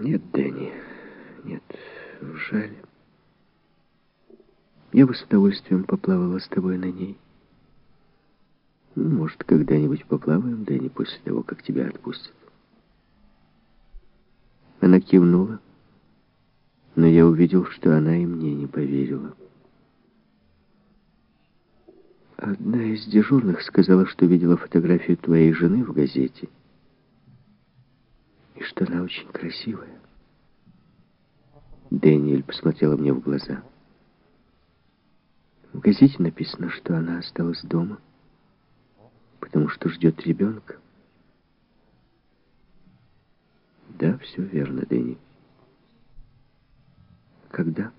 Нет, Дэнни, нет, жаль. Я бы с удовольствием поплавала с тобой на ней. Ну, может, когда-нибудь поплаваем, Дэнни, после того, как тебя отпустят. Она кивнула, но я увидел, что она и мне не поверила. Одна из дежурных сказала, что видела фотографию твоей жены в газете. Что она очень красивая. Дэниэль посмотрела мне в глаза. В газете написано, что она осталась дома, потому что ждет ребенка. Да, все верно, Дэнни. Когда?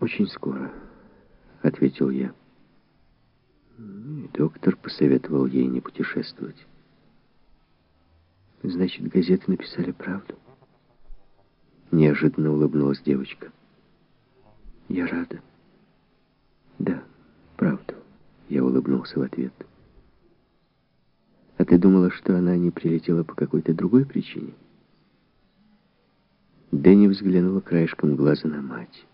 Очень скоро. — ответил я. И доктор посоветовал ей не путешествовать. Значит, газеты написали правду. Неожиданно улыбнулась девочка. Я рада. Да, правду. Я улыбнулся в ответ. А ты думала, что она не прилетела по какой-то другой причине? Дэнни взглянула краешком глаза на мать.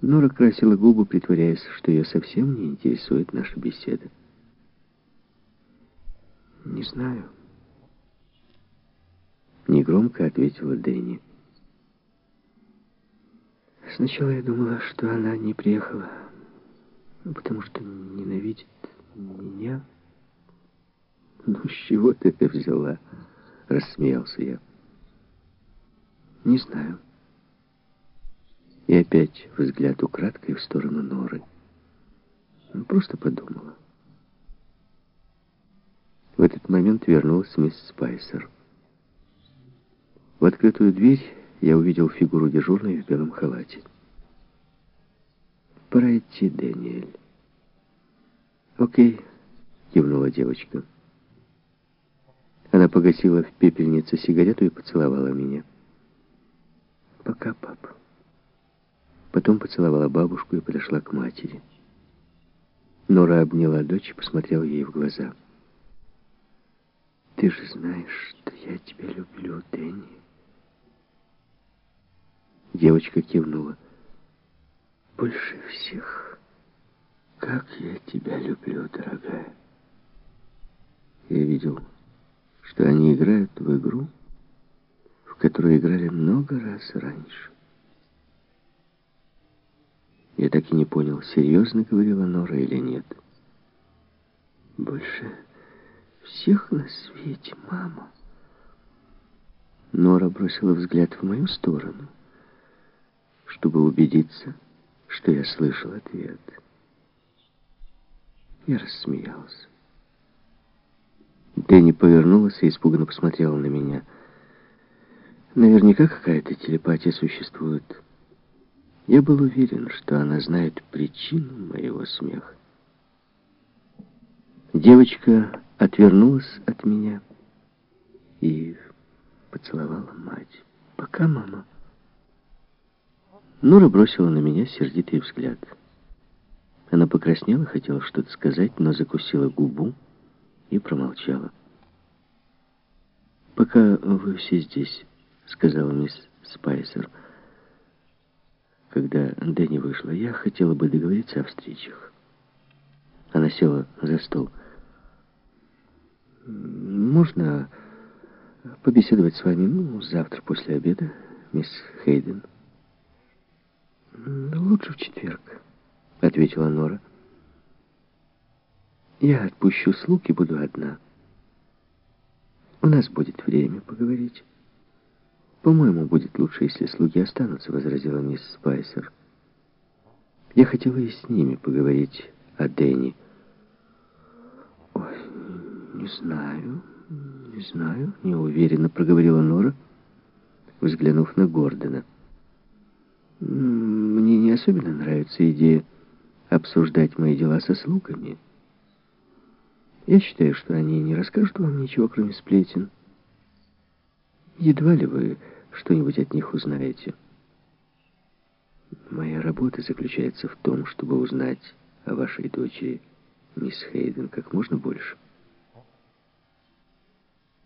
Нора красила губы, притворяясь, что ее совсем не интересует наша беседа. «Не знаю». Негромко ответила Дэнни. Сначала я думала, что она не приехала, потому что ненавидит меня. «Ну, с чего ты это взяла?» — рассмеялся я. «Не знаю». И опять взгляд украдкой в сторону Норы. Он просто подумала. В этот момент вернулась мисс Спайсер. В открытую дверь я увидел фигуру дежурной в белом халате. «Пора идти, Дэниэль». «Окей», — кивнула девочка. Она погасила в пепельнице сигарету и поцеловала меня. «Пока, папа». Потом поцеловала бабушку и подошла к матери. Нора обняла дочь и посмотрела ей в глаза. «Ты же знаешь, что я тебя люблю, Дэнни». Девочка кивнула. «Больше всех. Как я тебя люблю, дорогая». Я видел, что они играют в игру, в которую играли много раз раньше. Я так и не понял, серьезно говорила Нора или нет. Больше всех на свете, мама. Нора бросила взгляд в мою сторону, чтобы убедиться, что я слышал ответ. Я рассмеялся. Дэнни повернулась и испуганно посмотрела на меня. Наверняка какая-то телепатия существует. Я был уверен, что она знает причину моего смеха. Девочка отвернулась от меня и поцеловала мать. «Пока, мама». Нора бросила на меня сердитый взгляд. Она покраснела, хотела что-то сказать, но закусила губу и промолчала. «Пока вы все здесь», — сказала мисс Спайсер, — когда Дэнни вышла, я хотела бы договориться о встречах. Она села за стол. «Можно побеседовать с вами, ну, завтра после обеда, мисс Хейден?» «Лучше в четверг», — ответила Нора. «Я отпущу слуг и буду одна. У нас будет время поговорить». «По-моему, будет лучше, если слуги останутся», — возразила мисс Спайсер. «Я хотела и с ними поговорить о Дэнни». «Ой, не знаю, не знаю», — неуверенно проговорила Нора, взглянув на Гордона. «Мне не особенно нравится идея обсуждать мои дела со слугами. Я считаю, что они не расскажут вам ничего, кроме сплетен». Едва ли вы что-нибудь от них узнаете. Моя работа заключается в том, чтобы узнать о вашей дочери, мисс Хейден, как можно больше.